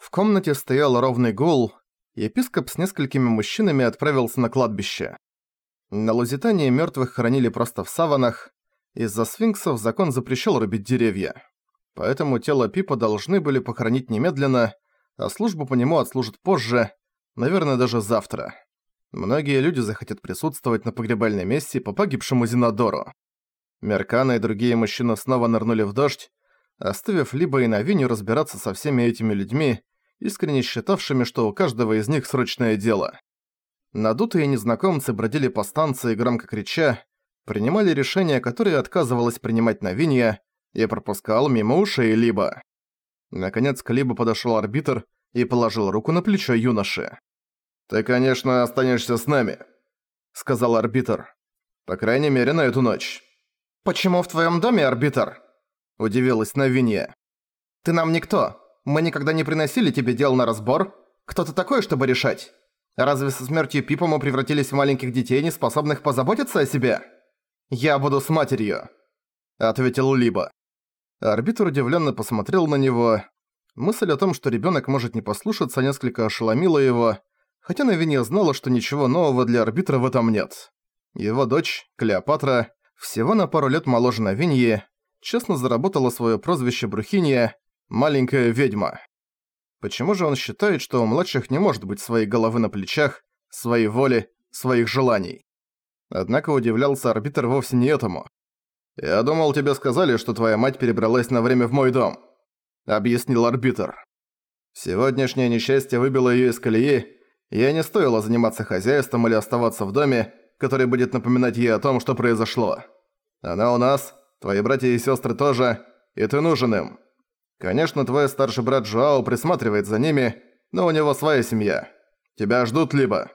В комнате стоял ровный гул, епископ с несколькими мужчинами отправился на кладбище. На Лузитании мертвых хоронили просто в саванах, из-за сфинксов закон запрещал рубить деревья. Поэтому тело Пипа должны были похоронить немедленно, а службу по нему отслужат позже, наверное, даже завтра. Многие люди захотят присутствовать на погребальной мессе по погибшему Зинодору. Меркана и другие мужчины снова нырнули в дождь, оставив Либо и Навиню разбираться со всеми этими людьми, искренне считавшими, что у каждого из них срочное дело. Надутые незнакомцы бродили по станции, громко крича, принимали решения, которые отказывалась принимать Навинья, и пропускал мимо ушей Либо. Наконец к Либо подошёл арбитр и положил руку на плечо юноши. «Ты, конечно, останешься с нами», — сказал арбитр. «По крайней мере, на эту ночь». «Почему в твоём доме, арбитр?» – удивилась Навинья. «Ты нам никто. Мы никогда не приносили тебе дел на разбор. Кто ты такой, чтобы решать? Разве со смертью Пипа мы превратились в маленьких детей, не способных позаботиться о себе? Я буду с матерью», – ответил Либо. Арбитр удивленно посмотрел на него. Мысль о том, что ребенок может не послушаться, несколько ошеломила его, хотя Навинья знала, что ничего нового для арбитра в этом нет. Его дочь, Клеопатра, всего на пару лет моложе Навиньи, честно заработала свое прозвище Брухинья «маленькая ведьма». Почему же он считает, что у младших не может быть своей головы на плечах, своей воли, своих желаний? Однако удивлялся арбитр вовсе не этому. «Я думал, тебе сказали, что твоя мать перебралась на время в мой дом», — объяснил арбитр. «Сегодняшнее несчастье выбило её из колеи, и ей не стоило заниматься хозяйством или оставаться в доме, который будет напоминать ей о том, что произошло. Она у нас, твои братья и сестры тоже, и ты нужен им. Конечно, твой старший брат Жуао присматривает за ними, но у него своя семья. Тебя ждут либо...»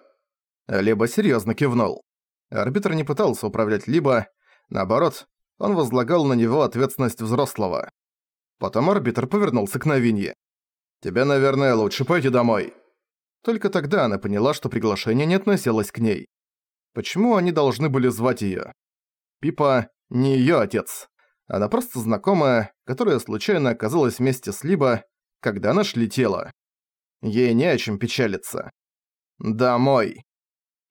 Либо серьезно кивнул. Арбитр не пытался управлять либо, наоборот, он возлагал на него ответственность взрослого. Потом арбитр повернулся к Новинье. «Тебе, наверное, лучше пойти домой». Только тогда она поняла, что приглашение не относилось к ней. Почему они должны были звать её? Пипа не её отец. Она просто знакомая, которая случайно оказалась вместе с Либо, когда нашли тело. Ей не о чем печалиться. Домой.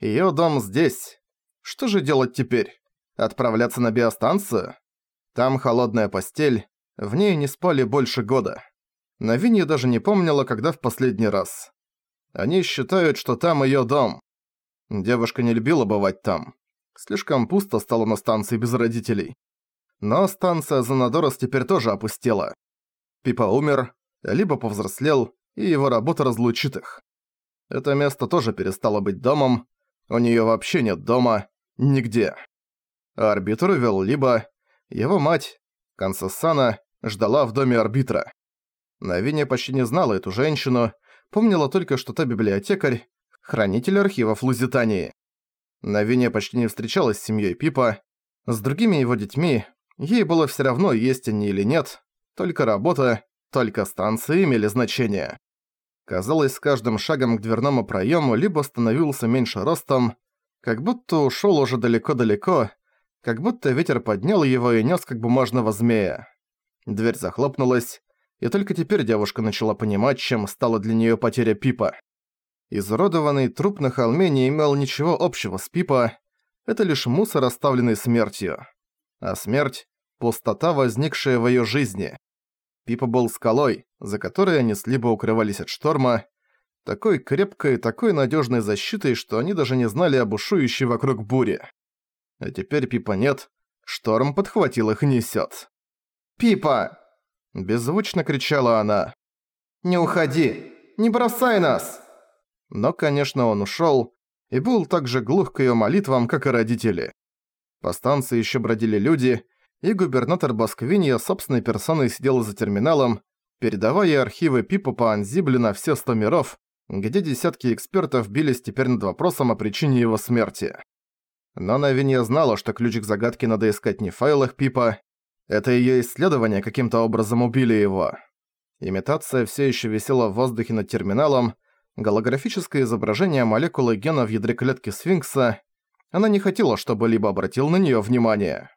Её дом здесь. Что же делать теперь? Отправляться на биостанцию? Там холодная постель, в ней не спали больше года. Навинья даже не помнила, когда в последний раз. Они считают, что там её дом. Девушка не любила бывать там. Слишком пусто стало на станции без родителей. Но станция Занадорос теперь тоже опустела. Пипа умер, либо повзрослел, и его работа разлучит их. Это место тоже перестало быть домом, у неё вообще нет дома, нигде. А арбитр увел либо... Его мать, Кансасана, ждала в доме арбитра. Навиня почти не знала эту женщину, помнила только, что та библиотекарь, хранитель архивов Лузитании. Навиня почти не встречалась с семьей Пипа, с другими его детьми, ей было все равно, есть они или нет, только работа, только станции имели значение. Казалось, с каждым шагом к дверному проему либо становился меньше ростом, как будто ушел уже далеко-далеко, как будто ветер поднял его и нес как бумажного змея. Дверь захлопнулась, и только теперь девушка начала понимать, чем стала для нее потеря Пипа. Изуродованный труп на холме не имел ничего общего с Пипа, это лишь мусор, оставленный смертью. А смерть – пустота, возникшая в её жизни. Пипа был скалой, за которой они с Либо укрывались от шторма, такой крепкой, такой надёжной защитой, что они даже не знали об бушующей вокруг буре. А теперь Пипа нет, шторм подхватил их и несёт. «Пипа!» – беззвучно кричала она. «Не уходи! Не бросай нас!» Но, конечно, он ушёл и был так же глух к её молитвам, как и родители. По станции ещё бродили люди, и губернатор Басквинья собственной персоной сидел за терминалом, передавая архивы Пипа по Анзибле на все сто миров, где десятки экспертов бились теперь над вопросом о причине его смерти. Но Навинья знала, что ключ к загадке надо искать не в файлах Пипа, это её исследования каким-то образом убили его. Имитация всё ещё висела в воздухе над терминалом, голографическое изображение молекулы гена в ядре клетки сфинкса, она не хотела, чтобы либо обратил на неё внимание.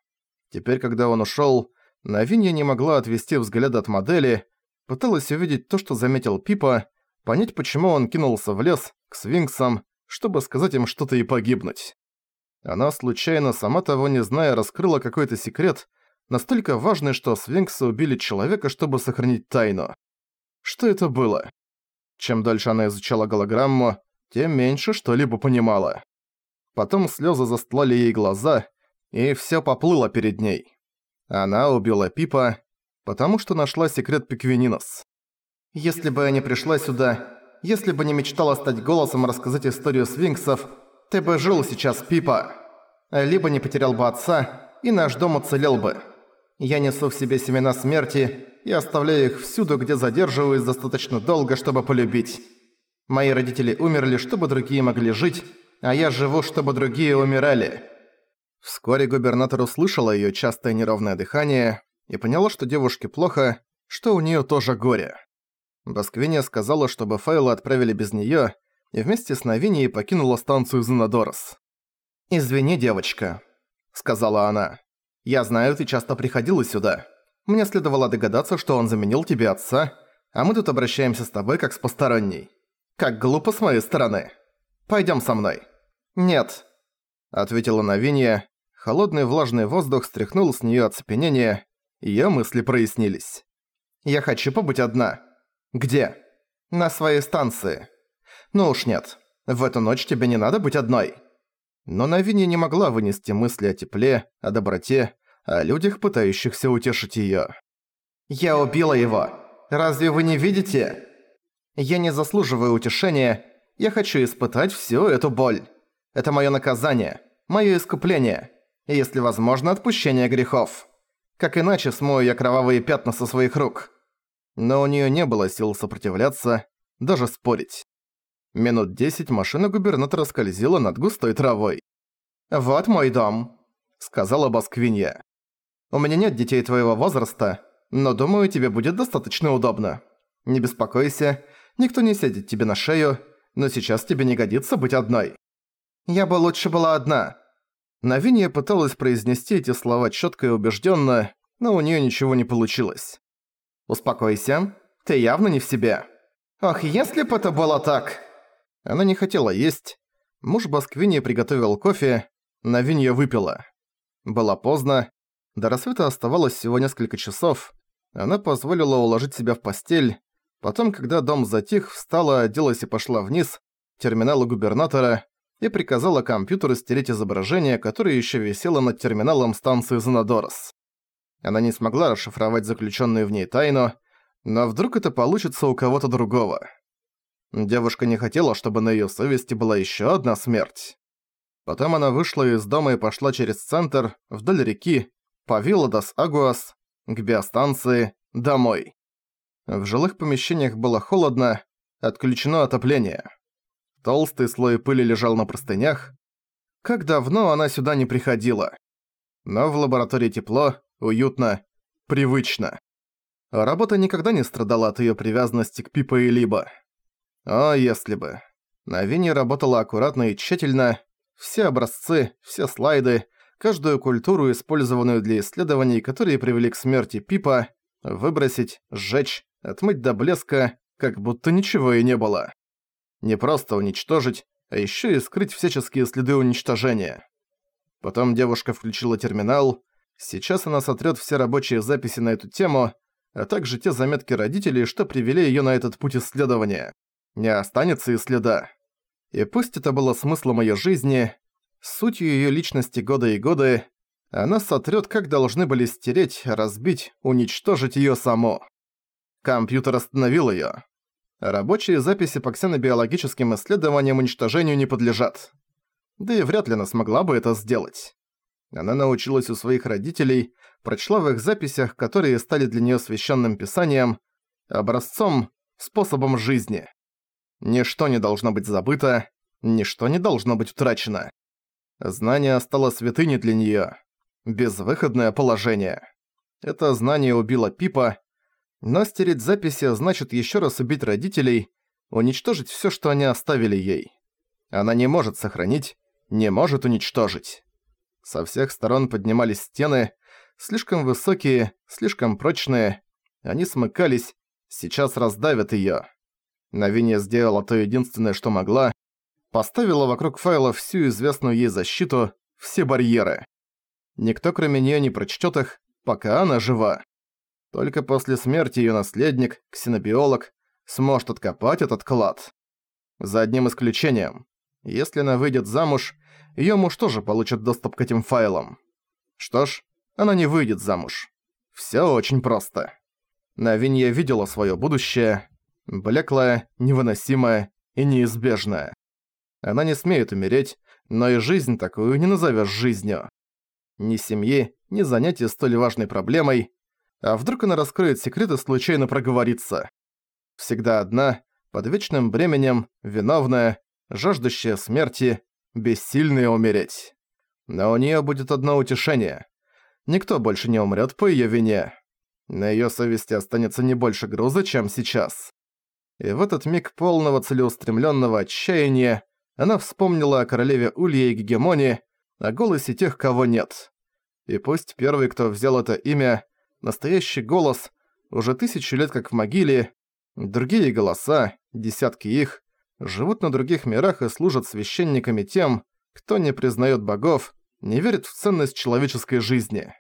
Теперь, когда он ушёл, Навинья не могла отвести взгляд от модели, Пыталась увидеть то, что заметил Пипа, понять, почему он кинулся в лес, к свинксам, чтобы сказать им что-то и погибнуть. Она случайно, сама того не зная, раскрыла какой-то секрет, настолько важный, что свинксы убили человека, чтобы сохранить тайну. Что это было? Чем дальше она изучала голограмму, тем меньше что-либо понимала. Потом слезы застлали ей глаза, и все поплыло перед ней. Она убила Пипа, потому что нашла секрет Пиквининос. Если бы я не пришла сюда, если бы не мечтала стать голосом и рассказать историю свинксов, ты бы жил сейчас, Пипа. Либо не потерял бы отца, и наш дом уцелел бы. Я несу в себе семена смерти и оставляю их всюду, где задерживаюсь достаточно долго, чтобы полюбить. Мои родители умерли, чтобы другие могли жить, а я живу, чтобы другие умирали». Вскоре губернатор услышала её частое неровное дыхание и поняла, что девушке плохо, что у неё тоже горе. Басквиния сказала, чтобы Файла отправили без неё, и вместе с Навинией покинула станцию Зенадорос. «Извини, девочка», — сказала она. «Я знаю, ты часто приходила сюда. Мне следовало догадаться, что он заменил тебе отца, а мы тут обращаемся с тобой как с посторонней. Как глупо с моей стороны. Пойдём со мной». «Нет», — ответила Навинья. Холодный влажный воздух стряхнул с неё оцепенение, её мысли прояснились. «Я хочу побыть одна». «Где?» «На своей станции». «Ну уж нет. В эту ночь тебе не надо быть одной». Но Навинья не могла вынести мысли о тепле, о доброте, о людях, пытающихся утешить её. «Я убила его! Разве вы не видите? Я не заслуживаю утешения, я хочу испытать всю эту боль. Это моё наказание, моё искупление, и, если возможно, отпущение грехов. Как иначе смою я кровавые пятна со своих рук?» Но у неё не было сил сопротивляться, даже спорить. Минут десять машина губернатора скользила над густой травой. «Вот мой дом», — сказала Басквинья. «У меня нет детей твоего возраста, но думаю, тебе будет достаточно удобно. Не беспокойся, никто не сядет тебе на шею, но сейчас тебе не годится быть одной. Я бы лучше была одна». Навинья пыталась произнести эти слова чётко и убеждённо, но у неё ничего не получилось. «Успокойся, ты явно не в себе». «Ох, если бы это было так!» Она не хотела есть. Муж Басквини приготовил кофе, Навинья выпила. Было поздно. До рассвета оставалось всего несколько часов. Она позволила уложить себя в постель. Потом, когда дом затих, встала, оделась и пошла вниз, к терминалу губернатора, и приказала компьютеру стереть изображение, которое еще висело над терминалом станции Занадорос. Она не смогла расшифровать заключенную в ней тайну, но вдруг это получится у кого-то другого. Девушка не хотела, чтобы на её совести была ещё одна смерть. Потом она вышла из дома и пошла через центр, вдоль реки, по Вилладас Агуас, к биостанции, домой. В жилых помещениях было холодно, отключено отопление. Толстый слой пыли лежал на простынях. Как давно она сюда не приходила. Но в лаборатории тепло, уютно, привычно. Работа никогда не страдала от её привязанности к Пипа и Либо. О, если бы. На Вине работала аккуратно и тщательно. Все образцы, все слайды, каждую культуру, использованную для исследований, которые привели к смерти Пипа, выбросить, сжечь, отмыть до блеска, как будто ничего и не было. Не просто уничтожить, а еще и скрыть всяческие следы уничтожения. Потом девушка включила терминал. Сейчас она сотрет все рабочие записи на эту тему, а также те заметки родителей, что привели ее на этот путь исследования не останется и следа. И пусть это было смыслом её жизни, сутью её личности года и годы, она сотрёт, как должны были стереть, разбить, уничтожить её само. Компьютер остановил её. Рабочие записи по ксенобиологическим исследованиям уничтожению не подлежат. Да и вряд ли она смогла бы это сделать. Она научилась у своих родителей, прочла в их записях, которые стали для неё священным писанием, образцом, способом жизни. Ничто не должно быть забыто, ничто не должно быть утрачено. Знание стало святыней для неё. Безвыходное положение. Это знание убило Пипа, но стереть записи значит ещё раз убить родителей, уничтожить всё, что они оставили ей. Она не может сохранить, не может уничтожить. Со всех сторон поднимались стены, слишком высокие, слишком прочные. Они смыкались, Сейчас раздавит её. Навинья сделала то единственное, что могла. Поставила вокруг файла всю известную ей защиту, все барьеры. Никто кроме неё не прочтёт их, пока она жива. Только после смерти её наследник, ксенобиолог, сможет откопать этот клад. За одним исключением. Если она выйдет замуж, её муж тоже получит доступ к этим файлам. Что ж, она не выйдет замуж. Всё очень просто. Навинья видела своё будущее, блеклое, невыносимое и неизбежное. Она не смеет умереть, но и жизнь такую не назовешь жизнью. Ни семьи, ни занятий столь важной проблемой. А вдруг она раскроет секрет и случайно проговорится. Всегда одна, под вечным бременем, виновная, жаждущая смерти, бессильная умереть. Но у неё будет одно утешение. Никто больше не умрёт по её вине. На её совести останется не больше груза, чем сейчас. И в этот миг полного целеустремлённого отчаяния она вспомнила о королеве Улье и Гегемоне, о голосе тех, кого нет. И пусть первый, кто взял это имя, настоящий голос, уже тысячу лет как в могиле, другие голоса, десятки их, живут на других мирах и служат священниками тем, кто не признает богов, не верит в ценность человеческой жизни.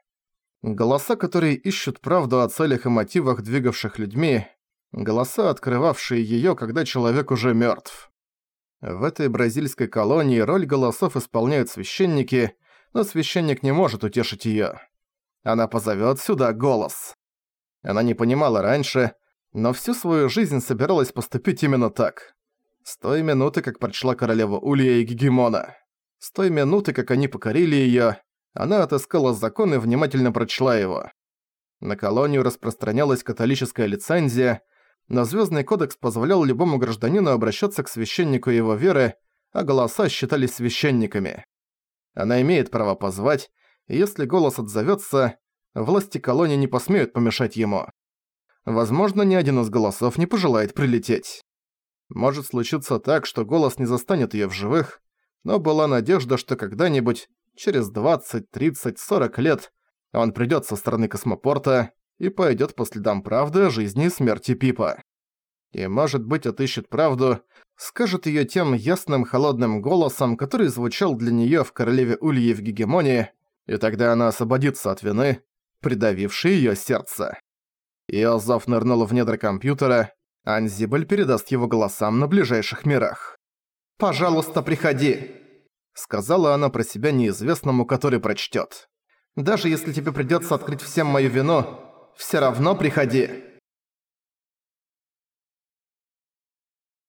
Голоса, которые ищут правду о целях и мотивах, двигавших людьми, голоса, открывавшие её, когда человек уже мёртв. В этой бразильской колонии роль голосов исполняют священники, но священник не может утешить её. Она позовёт сюда голос. Она не понимала раньше, но всю свою жизнь собиралась поступить именно так. С той минуты, как прочла королева Улья и Гегемона. С той минуты, как они покорили её, она отыскала закон и внимательно прочла его. На колонию распространялась католическая лицензия, но Звездный кодекс позволял любому гражданину обращаться к священнику его веры, а голоса считались священниками. Она имеет право позвать, если голос отзовется, власти колонии не посмеют помешать ему. Возможно, ни один из голосов не пожелает прилететь. Может случиться так, что голос не застанет ее в живых, но была надежда, что когда-нибудь, через 20, 30, 40 лет, он придёт со стороны космопорта и пойдёт по следам правды о жизни и смерти Пипа. И, может быть, отыщет правду, скажет её тем ясным холодным голосом, который звучал для неё в Королеве Ульи в Гегемонии, и тогда она освободится от вины, придавившей её сердце. Иозаф нырнул в недра компьютера, а Анзибель передаст его голосам на ближайших мирах. «Пожалуйста, приходи!» Сказала она про себя неизвестному, который прочтёт. «Даже если тебе придётся открыть всем мою вину, всё равно приходи!»